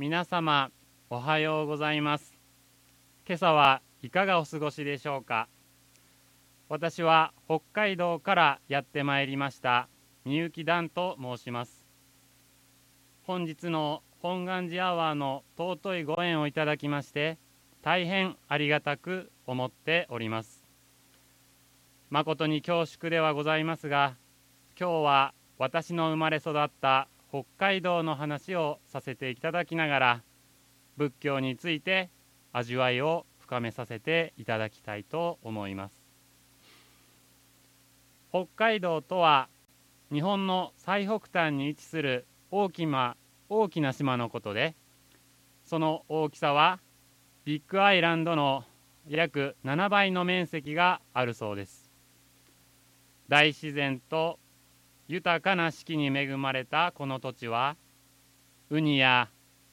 皆様おはようございます。今朝はいかがお過ごしでしょうか？私は北海道からやってまいりましたみゆき団と申します。本日の本願寺アワーの尊いご縁をいただきまして大変ありがたく思っております。誠に恐縮ではございますが今日は私の生まれ育った北海道の話をさせていただきながら仏教について味わいを深めさせていただきたいと思います。北海道とは日本の最北端に位置する大きな大きな島のことでその大きさはビッグアイランドの約7倍の面積があるそうです。大自然と豊かな四季に恵まれたこの土地はウニや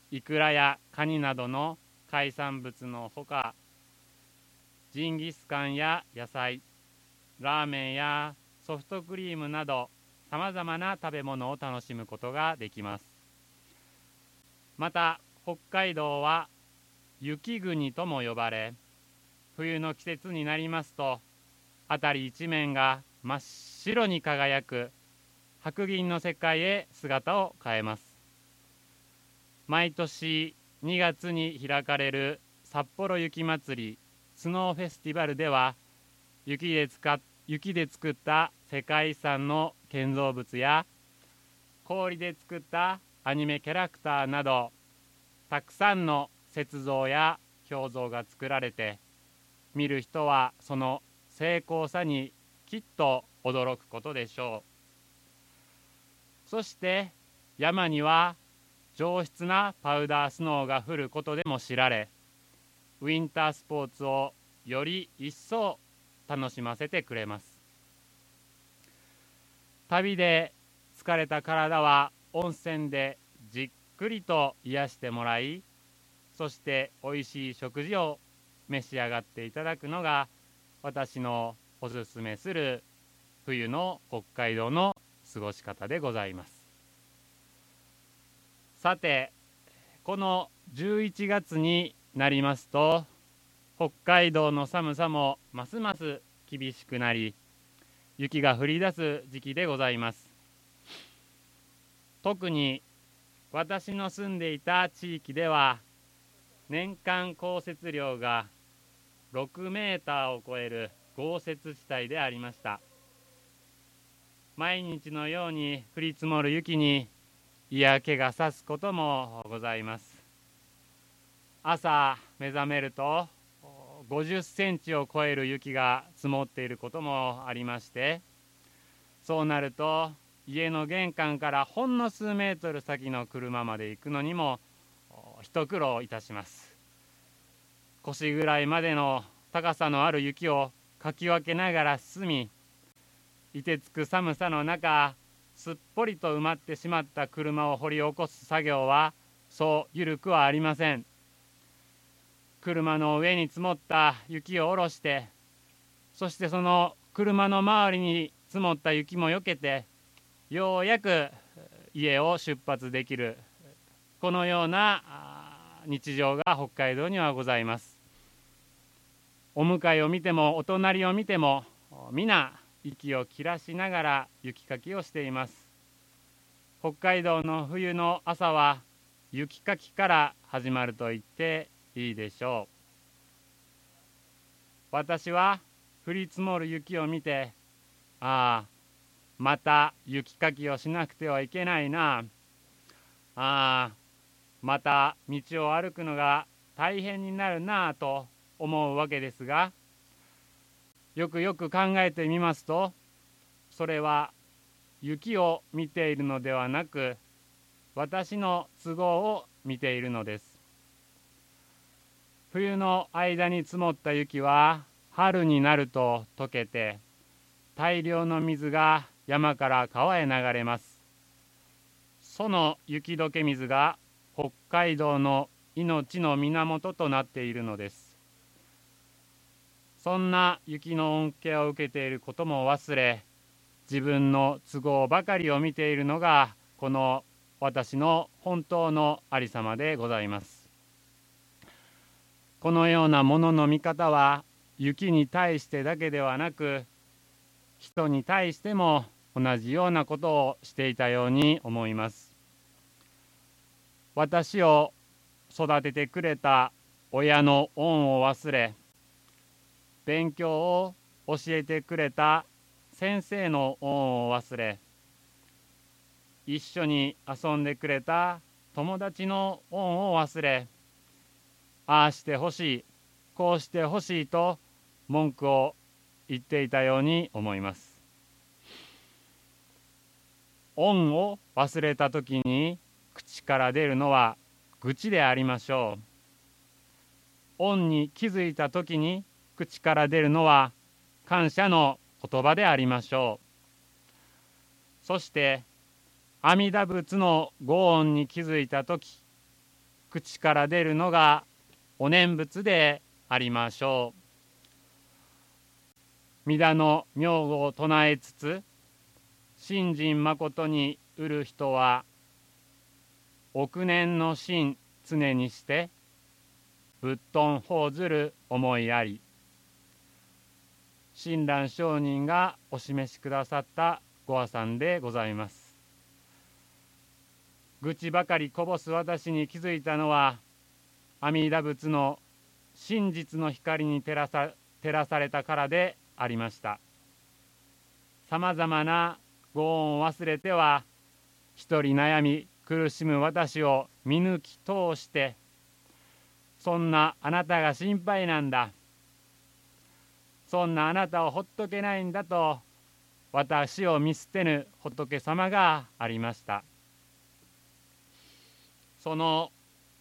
イクラやカニなどの海産物のほかジンギスカンや野菜ラーメンやソフトクリームなどさまざまな食べ物を楽しむことができます。また北海道は雪国とも呼ばれ冬の季節になりますと辺り一面が真っ白に輝く白銀の世界へ姿を変えます毎年2月に開かれる札幌雪まつりスノーフェスティバルでは雪で使雪で作った世界遺産の建造物や氷で作ったアニメキャラクターなどたくさんの雪像や表像が作られて見る人はその精巧さにきっと驚くことでしょう。そして山には上質なパウダースノーが降ることでも知られウィンタースポーツをより一層楽しませてくれます。旅で疲れた体は温泉でじっくりと癒してもらいそしておいしい食事を召し上がっていただくのが私のおすすめする冬の北海道の過ごし方でございます。さてこの11月になりますと北海道の寒さもますます厳しくなり雪が降り出す時期でございます。特に私の住んでいた地域では年間降雪量が6メーターを超える豪雪地帯でありました。毎日のように降り積もる雪に嫌気がさすこともございます。朝目覚めると50センチを超える雪が積もっていることもありましてそうなると家の玄関からほんの数メートル先の車まで行くのにも一苦労いたします。腰ぐらいまでの高さのある雪をかき分けながら進み凍てつく寒さの中すっぽりと埋まってしまった車を掘り起こす作業はそう緩くはありません。車の上に積もった雪を下ろしてそしてその車の周りに積もった雪もよけてようやく家を出発できる。このような日常が北海道にはございます。お向かいを見てもお隣を見ても皆息を切らしながら雪かきをしています。北海道の冬の朝は雪かきから始まると言っていいでしょう。私は降り積もる雪を見てああまた雪かきをしなくてはいけないな。ああまた道を歩くのが大変になるなあと思うわけですがよくよく考えてみますとそれは雪を見ているのではなく私の都合を見ているのです。冬の間に積もった雪は春になると溶けて大量の水が山から川へ流れます。その雪解け水が北海道の命の源となっているのです。そんな雪の恩恵を受けていることも忘れ自分の都合ばかりを見ているのがこの私の本当のありさまでございます。このようなものの見方は雪に対してだけではなく人に対しても同じようなことをしていたように思います。私を育ててくれた親の恩を忘れ勉強を教えてくれた先生の恩を忘れ。一緒に遊んでくれた友達の恩を忘れ。ああしてほしいこうしてほしいと文句を言っていたように思います。恩を忘れた時に口から出るのは愚痴でありましょう。恩に気づいた時に口から出るのは感謝の言葉でありましょう。そして阿弥陀仏のご恩に気づいた時口から出るのがお念仏でありましょう。弥陀の名号を唱えつつ信心誠に売る人は億年の心常にして仏頓報ずる思いあり。親鸞上人がお示しくださったご破算でございます。愚痴ばかりこぼす私に気づいたのは阿弥陀仏の真実の光に照らさ照らされたからでありました。さまざまなご恩を忘れては一人悩み苦しむ私を見抜き通してそんなあなたが心配なんだ。そんなあなたをほっとけないんだと私を見捨てぬ仏様がありました。その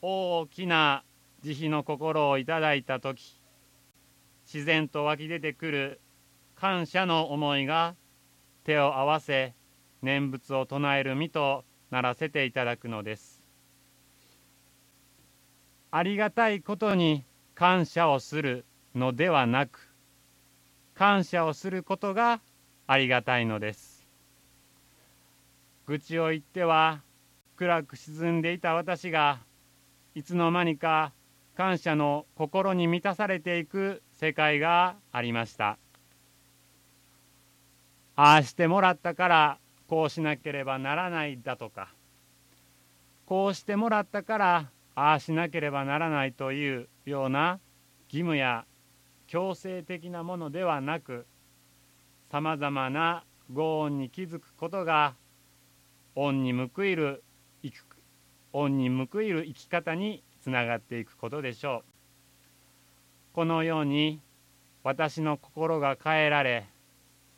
大きな慈悲の心をいただいた時自然と湧き出てくる感謝の思いが手を合わせ念仏を唱える身とならせていただくのです。ありがたいことに感謝をするのではなく感謝をすることがありがたいのです。愚痴を言っては暗く沈んでいた私がいつの間にか感謝の心に満たされていく世界がありました。ああしてもらったからこうしなければならないだとか。こうしてもらったからああしなければならないというような義務や強制的なものではなくさまざまなご恩に気づくことが恩に報いる恩に報いる生き方につながっていくことでしょう。このように私の心が変えられ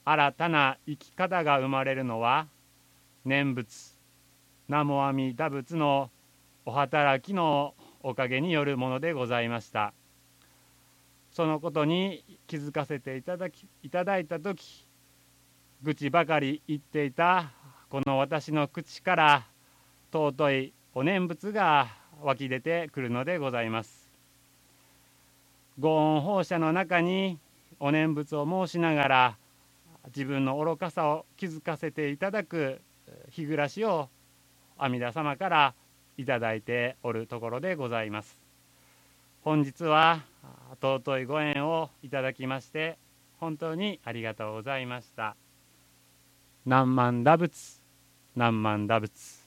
新たな生き方が生まれるのは念仏南無阿弥陀仏のお働きのおかげによるものでございましたそのことに気づかせていただきいただいた時愚痴ばかり言っていたこの私の口から尊いお念仏が湧き出てくるのでございます。ご恩放射の中にお念仏を申しながら自分の愚かさを気づかせていただく日暮らしを阿弥陀様からいただいておるところでございます。本日は尊いご縁をいただきまして本当にありがとうございました。何万打仏何万打仏。